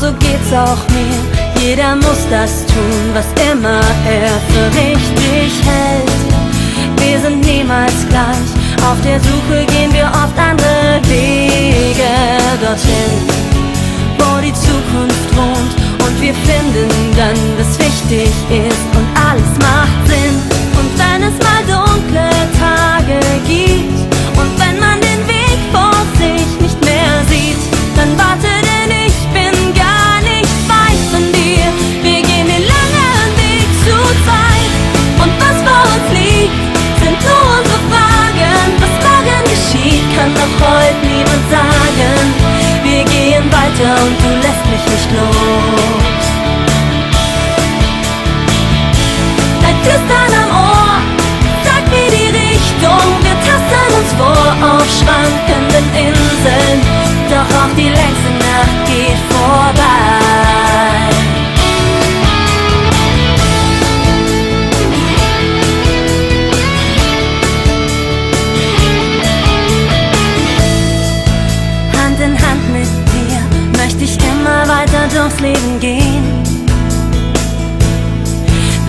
genauso geht's auch mir. Jeder muss das tun, was immer er für richtig hält. Wir sind niemals gleich, auf der Suche gehen wir oft andere Wege dorthin, wo die Zukunft wohnt. Und wir finden dann, was wichtig ist und alles macht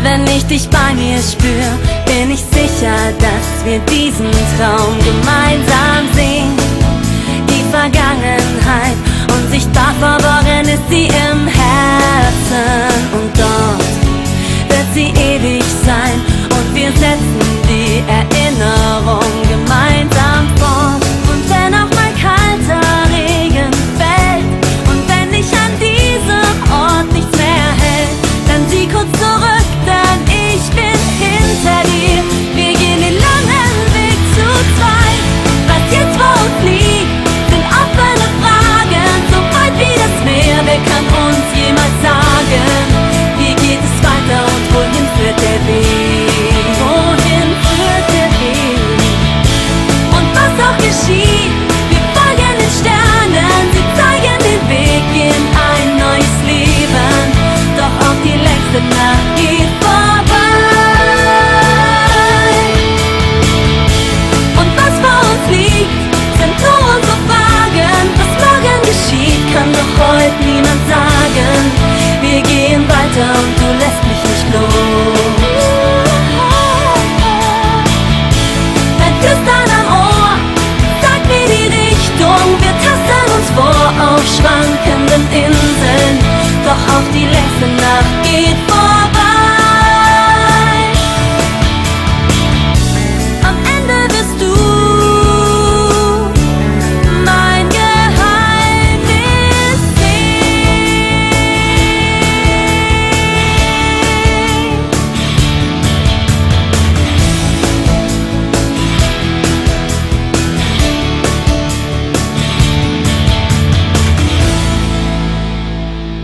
Wenn ich dich bei mir spür, bin ich sicher, dass wir diesen Traum gemeinsam sehen. independent in